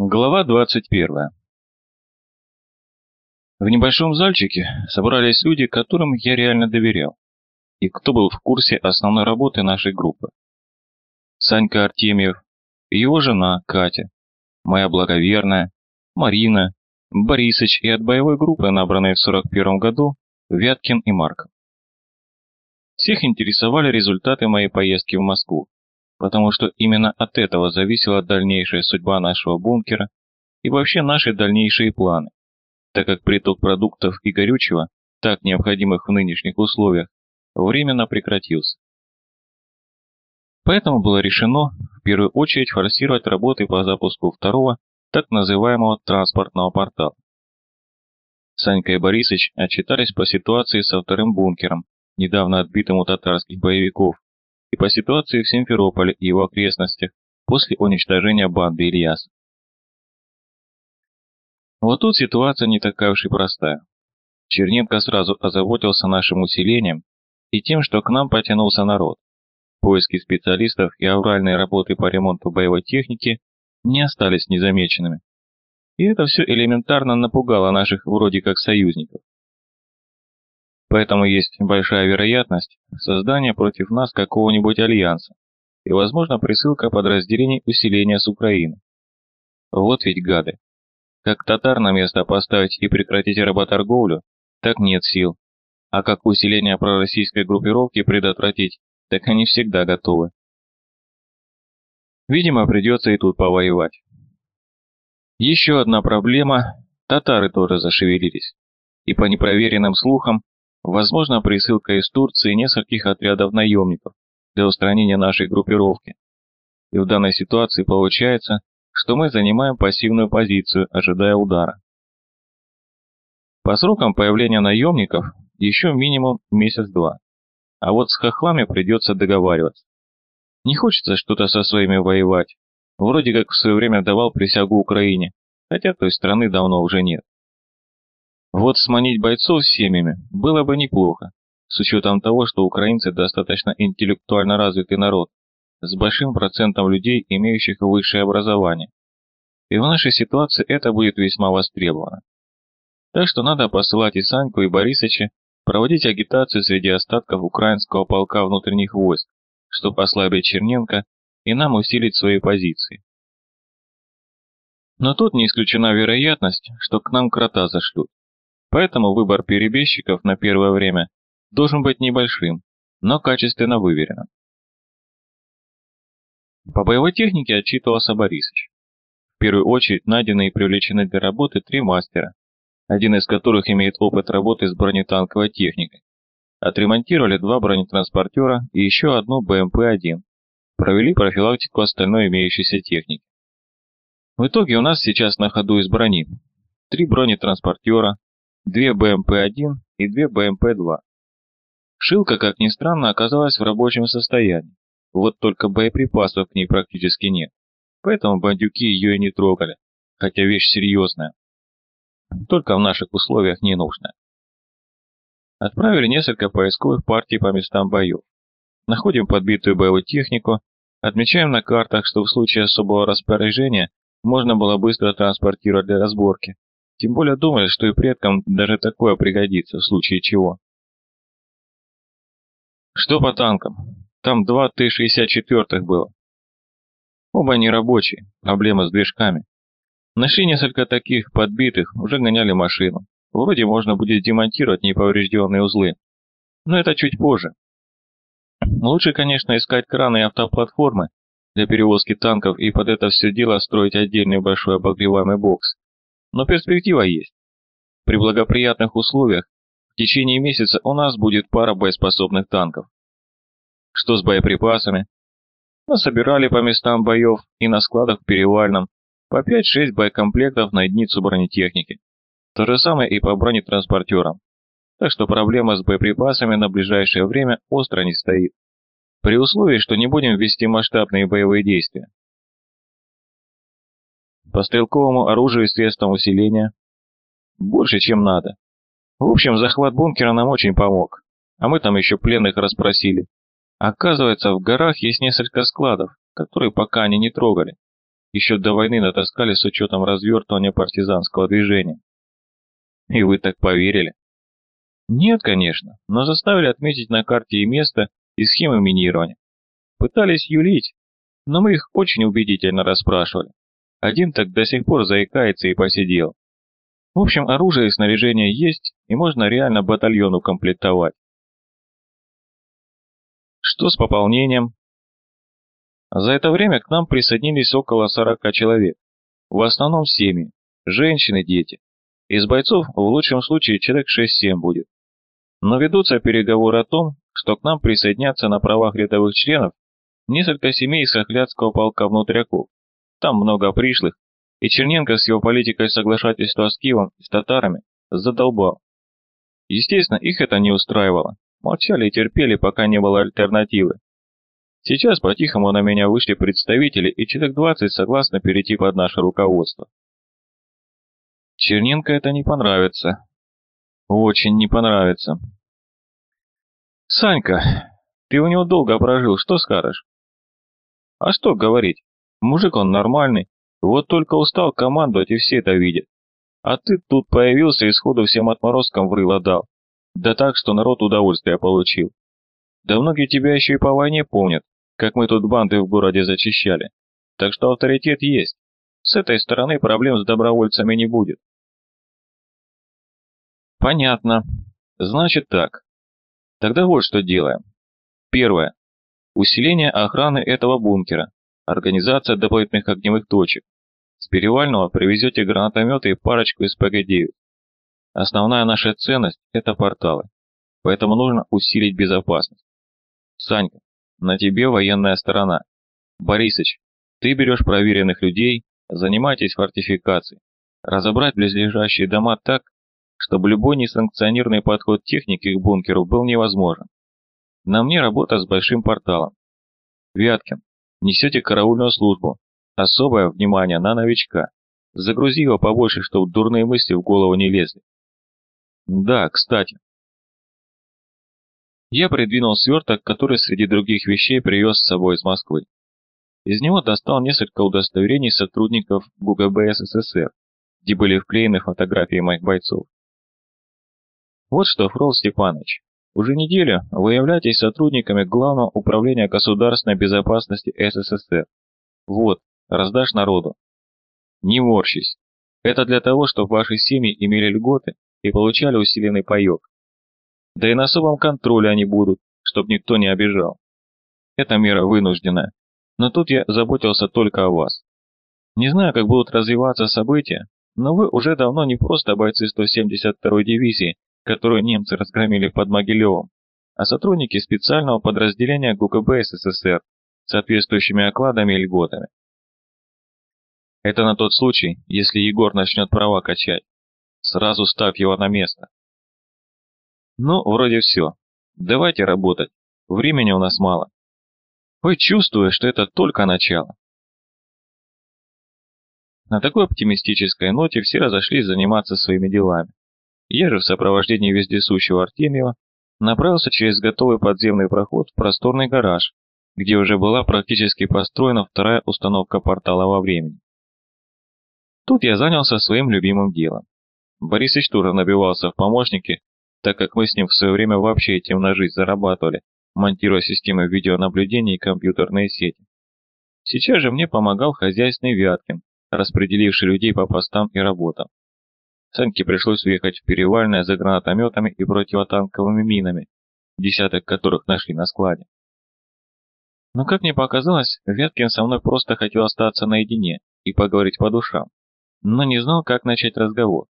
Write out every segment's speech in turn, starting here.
Глава 21. В небольшом зальчике собрались люди, которым я реально доверял, и кто был в курсе основной работы нашей группы. Санька Артемьев, его жена Катя, моя благоверная, Марина, Борисыч и от боевой группы, набранной в 41 году, Вяткин и Марков. Всех интересовали результаты моей поездки в Москву, потому что именно от этого зависела дальнейшая судьба нашего бункера и вообще наши дальнейшие планы, так как приток продуктов и горючего, так необходимых в нынешних условиях, временно прекратился. Поэтому было решено в первую очередь форсировать работы по запуску второго, так называемого транспортного портала. Санька и Борисыч отчитались по ситуации со вторым бункером, недавно отбитым у татарских боевиков, по ситуации в Симферополе и его окрестностях после уничтожения банды Ильяс. Вот тут ситуация не такая уж и простая. Черненко сразу озаботился нашим усилением и тем, что к нам потянулся народ. Поиски специалистов и авральные работы по ремонту боевой техники не остались незамеченными. И это все элементарно напугало наших вроде как союзников. Поэтому есть большая вероятность создания против нас какого-нибудь альянса и, возможно, присылка подразделений усиления с Украины. Вот ведь гады. Как татар на место поставить и прекратить работорговлю, так нет сил. А как усиление пророссийской группировки предотвратить, так они всегда готовы. Видимо, придется и тут повоевать. Еще одна проблема – татары тоже зашевелились. И по непроверенным слухам, Возможно, присылка из Турции нескольких отрядов наемников для устранения нашей группировки. И в данной ситуации получается, что мы занимаем пассивную позицию, ожидая удара. По срокам появления наемников еще минимум месяц-два. А вот с хохлами придется договариваться. Не хочется что-то со своими воевать. Вроде как в свое время давал присягу Украине, хотя той страны давно уже нет. Вот сманить бойцов семьями было бы неплохо, с учетом того, что украинцы достаточно интеллектуально развитый народ, с большим процентом людей, имеющих высшее образование. И в нашей ситуации это будет весьма востребовано. Так что надо посылать и Саньку, и Борисыча проводить агитацию среди остатков украинского полка внутренних войск, чтобы ослабить Черненко и нам усилить свои позиции. Но тут не исключена вероятность, что к нам крота зашлют. Поэтому выбор перебежчиков на первое время должен быть небольшим, но качественно выверенным. По боевой технике отчитывался Борисыч. В первую очередь найдены и привлечены для работы три мастера, один из которых имеет опыт работы с бронетанковой техникой. Отремонтировали два бронетранспортера и еще одну БМП-1. Провели профилактику остальной имеющейся техники. В итоге у нас сейчас на ходу из брони три бронетранспортера, две БМП-1 и две БМП-2. Шилка, как ни странно, оказалась в рабочем состоянии, вот только боеприпасов к ней практически нет, поэтому бандюки ее и не трогали, хотя вещь серьезная, только в наших условиях не нужная. Отправили несколько поисковых партий по местам боев. Находим подбитую боевую технику, отмечаем на картах, что в случае особого распоряжения можно было быстро транспортировать для разборки, тем более думали, что и предкам даже такое пригодится, в случае чего. Что по танкам? Там два Т-64 было. Оба не рабочие, проблема с движками. Нашли несколько таких подбитых, уже гоняли машину. Вроде можно будет демонтировать неповрежденные узлы. Но это чуть позже. Лучше, конечно, искать краны и автоплатформы для перевозки танков и под это все дело строить отдельный большой обогреваемый бокс. Но перспектива есть. При благоприятных условиях в течение месяца у нас будет пара боеспособных танков. Что с боеприпасами? Мы собирали по местам боев и на складах в Перевальном по 5-6 боекомплектов на единицу бронетехники. То же самое и по бронетранспортерам. Так что проблема с боеприпасами на ближайшее время остро не стоит. При условии, что не будем вести масштабные боевые действия. По стрелковому оружию и средствам усиления? Больше, чем надо. В общем, захват бункера нам очень помог. А мы там еще пленных расспросили. Оказывается, в горах есть несколько складов, которые пока они не трогали. еще до войны натаскали с учетом развертывания партизанского движения. И вы так поверили? Нет, конечно, но заставили отметить на карте и место, и схемы минирования. Пытались юлить, но мы их очень убедительно расспрашивали. Один так до сих пор заикается и посидел. В общем, оружие и снаряжение есть, и можно реально батальон укомплектовать. Что с пополнением? За это время к нам присоединились около 40 человек. В основном семьи, женщины, дети. Из бойцов в лучшем случае человек 6-7 будет. Но ведутся переговоры о том, что к нам присоединятся на правах рядовых членов несколько семей из Хохлядского полка внутряков. Там много пришлых, и Черненко с его политикой соглашательства с Киевом и с татарами задолбал. Естественно, их это не устраивало. Молчали и терпели, пока не было альтернативы. Сейчас по-тихому на меня вышли представители, и человек 20 согласны перейти под наше руководство. Черненко это не понравится. Очень не понравится. Санька, ты у него долго прожил, что скажешь? А что говорить? Мужик он нормальный, вот только устал командовать и все это видят. А ты тут появился и сходу всем отморозкам в рыло дал. Да так, что народ удовольствие получил. Да многие тебя еще и по войне помнят, как мы тут банды в городе зачищали. Так что авторитет есть. С этой стороны проблем с добровольцами не будет. Понятно. Значит так. Тогда вот что делаем. Первое. Усиление охраны этого бункера. Организация дополнительных огневых точек. С Перевального привезете гранатометы и парочку из ПГ-9. Основная наша ценность – это порталы. Поэтому нужно усилить безопасность. Санька, на тебе военная сторона. Борисыч, ты берешь проверенных людей, занимайтесь фортификацией. Разобрать близлежащие дома так, чтобы любой несанкционированный подход техники к бункеру был невозможен. На мне работа с большим порталом. Вяткин, несете караульную службу. Особое внимание на новичка. Загрузи его побольше, чтобы дурные мысли в голову не лезли. Да, кстати. Я придвинул сверток, который среди других вещей привез с собой из Москвы. Из него достал несколько удостоверений сотрудников ГУГБ СССР, где были вклеены фотографии моих бойцов. Вот что, Фрол Степанович, уже неделю вы являетесь сотрудниками Главного управления государственной безопасности СССР. Вот, раздашь народу. Не морщись. Это для того, чтобы ваши семьи имели льготы и получали усиленный паек. Да и на особом контроле они будут, чтобы никто не обижал. Эта мера вынужденная, но тут я заботился только о вас. Не знаю, как будут развиваться события, но вы уже давно не просто бойцы 172-й дивизии, которую немцы разгромили под Могилевом, а сотрудники специального подразделения ГУКБ СССР соответствующими окладами и льготами. Это на тот случай, если Егор начнет права качать. Сразу ставь его на место. Ну, вроде все. Давайте работать. Времени у нас мало. Вы чувствуете, что это только начало. На такой оптимистической ноте все разошлись заниматься своими делами. Я же в сопровождении вездесущего Артемьева направился через готовый подземный проход в просторный гараж, где уже была практически построена вторая установка портала во времени. Тут я занялся своим любимым делом. Борисыч тоже набивался в помощники, так как мы с ним в свое время вообще этим на жизнь зарабатывали, монтируя системы видеонаблюдения и компьютерные сети. Сейчас же мне помогал хозяйственный Вяткин, распределивший людей по постам и работам. Саньке пришлось уехать в Перевальное за гранатометами и противотанковыми минами, десяток которых нашли на складе. Но, как мне показалось, Вяткин со мной просто хотел остаться наедине и поговорить по душам, но не знал, как начать разговор.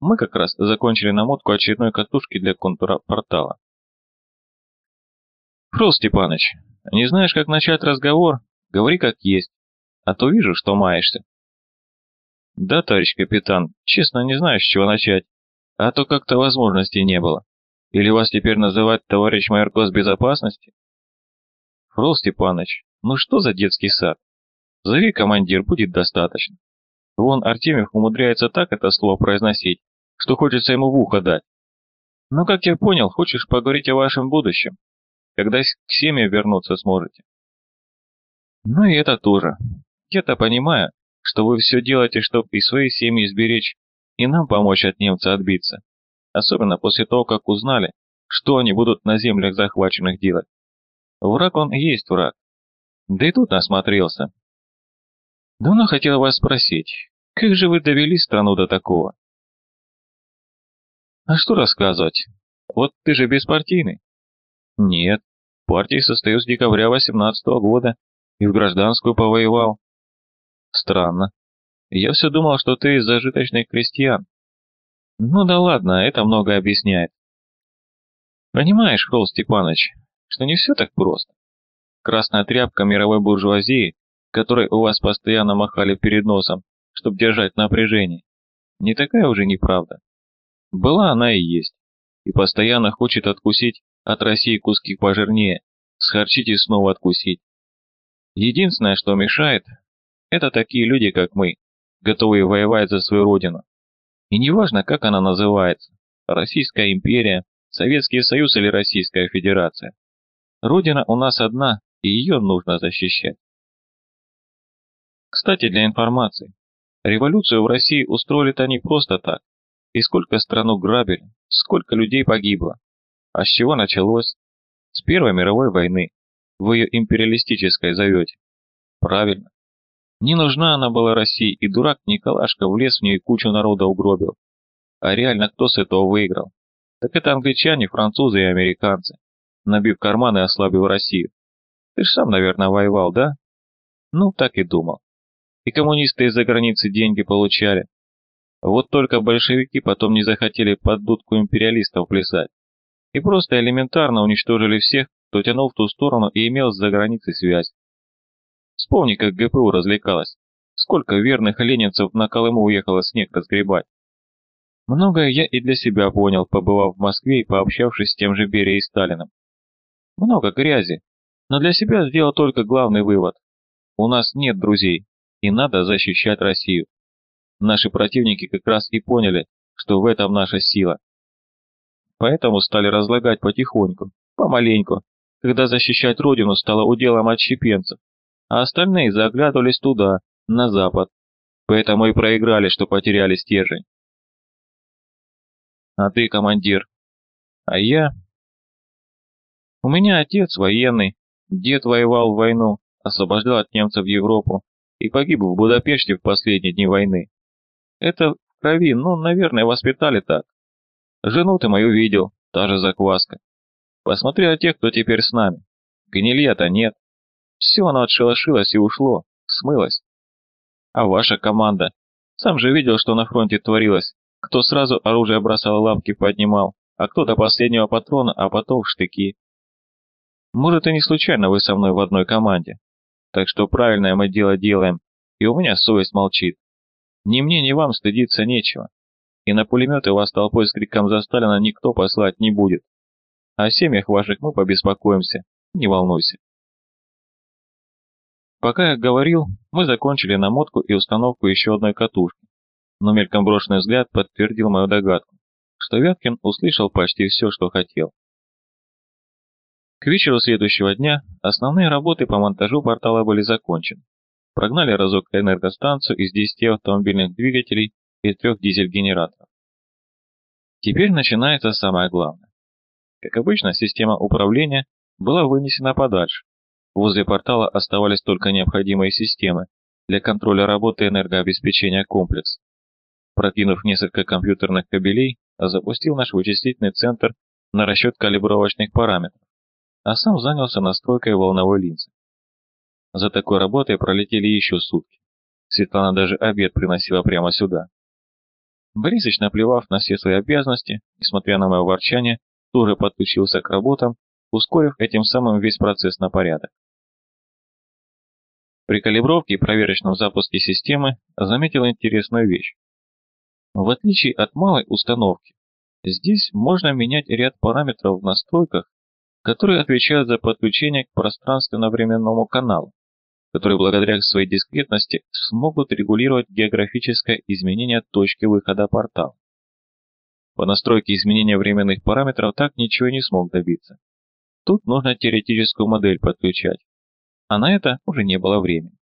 Мы как раз закончили намотку очередной катушки для контура портала. «Фрол Степаныч, не знаешь, как начать разговор? Говори как есть, а то вижу, что маешься». Да, товарищ капитан, честно не знаю, с чего начать. А то как-то возможности не было. Или вас теперь называть товарищ майор госбезопасности? Фрол Степанович, ну что за детский сад? Зови командир, будет достаточно. Вон Артемьев умудряется так это слово произносить, что хочется ему в ухо дать. Но, как я понял, хочешь поговорить о вашем будущем, когда к семье вернуться сможете. Ну и это тоже. Я-то понимаю, что вы все делаете, чтобы и свои семьи сберечь, и нам помочь от немца отбиться. Особенно после того, как узнали, что они будут на землях захваченных делать. Враг он есть враг. Да и тут насмотрелся. Давно хотел вас спросить, как же вы довели страну до такого? А что рассказывать? Вот ты же беспартийный. Нет, в партии состою с декабря 18 -го года и в гражданскую повоевал. Странно. Я все думал, что ты из зажиточных крестьян. Ну да ладно, это много объясняет. Понимаешь, Холл Степанович, что не все так просто. Красная тряпка мировой буржуазии, которой у вас постоянно махали перед носом, чтобы держать напряжение, не такая уже неправда. Была она и есть, и постоянно хочет откусить от России куски пожирнее, схарчить и снова откусить. Единственное, что мешает, это такие люди, как мы, готовые воевать за свою родину. И неважно, как она называется, Российская империя, Советский Союз или Российская Федерация. Родина у нас одна, и ее нужно защищать. Кстати, для информации, революцию в России устроили-то не просто так. И сколько страну грабили, сколько людей погибло. А с чего началось? С Первой мировой войны. Вы ее империалистической зовете. Правильно. Не нужна она была России, и дурак Николашка влез в нее и кучу народа угробил. А реально кто с этого выиграл? Так это англичане, французы и американцы, набив карманы и ослабив Россию. Ты ж сам, наверное, воевал, да? Ну, так и думал. И коммунисты из-за границы деньги получали. Вот только большевики потом не захотели под дудку империалистов плясать. И просто элементарно уничтожили всех, кто тянул в ту сторону и имел с заграницей связь. Вспомни, как ГПУ развлекалась. Сколько верных ленинцев на Колыму уехало снег разгребать. Многое я и для себя понял, побывав в Москве и пообщавшись с тем же Берией и Сталиным. Много грязи, но для себя сделал только главный вывод. У нас нет друзей, и надо защищать Россию. Наши противники как раз и поняли, что в этом наша сила. Поэтому стали разлагать потихоньку, помаленьку, когда защищать родину стало уделом отщепенцев, а остальные заглядывались туда, на запад. Поэтому и проиграли, что потеряли стержень. А ты командир. А я... У меня отец военный, дед воевал в войну, освобождал от немцев Европу и погиб в Будапеште в последние дни войны. Это в крови, ну, наверное, воспитали так. Жену ты мою видел, та же закваска. Посмотри на тех, кто теперь с нами. Гнилья-то нет. Все оно отшелошилось и ушло, смылось. А ваша команда? Сам же видел, что на фронте творилось. Кто сразу оружие бросал лапки поднимал, а кто до последнего патрона, а потом штыки. Может и не случайно вы со мной в одной команде. Так что правильное мы дело делаем, и у меня совесть молчит. Ни мне, ни вам стыдиться нечего. И на пулеметы вас толпой с криком за Сталина никто послать не будет. О семьях ваших мы побеспокоимся, не волнуйся. Пока я говорил, мы закончили намотку и установку еще одной катушки, но мельком брошенный взгляд подтвердил мою догадку, что Вяткин услышал почти все, что хотел. К вечеру следующего дня основные работы по монтажу портала были закончены. Прогнали разок энергостанцию из 10 автомобильных двигателей и трех дизель-генераторов. Теперь начинается самое главное. Как обычно, система управления была вынесена подальше, Возле портала оставались только необходимые системы для контроля работы энергообеспечения комплекса. Прокинув несколько компьютерных кабелей, запустил наш вычислительный центр на расчет калибровочных параметров, а сам занялся настройкой волновой линзы. За такой работой пролетели еще сутки. Светлана даже обед приносила прямо сюда. Борисыч, наплевав на все свои обязанности, несмотря на мое ворчание, тоже подключился к работам, ускорив этим самым весь процесс на порядок. При калибровке и проверочном запуске системы заметил интересную вещь. В отличие от малой установки, здесь можно менять ряд параметров в настройках, которые отвечают за подключение к пространственно-временному каналу, которые благодаря своей дискретности смогут регулировать географическое изменение точки выхода портала. По настройке изменения временных параметров так ничего не смог добиться. Тут нужно теоретическую модель подключать, а на это уже не было времени.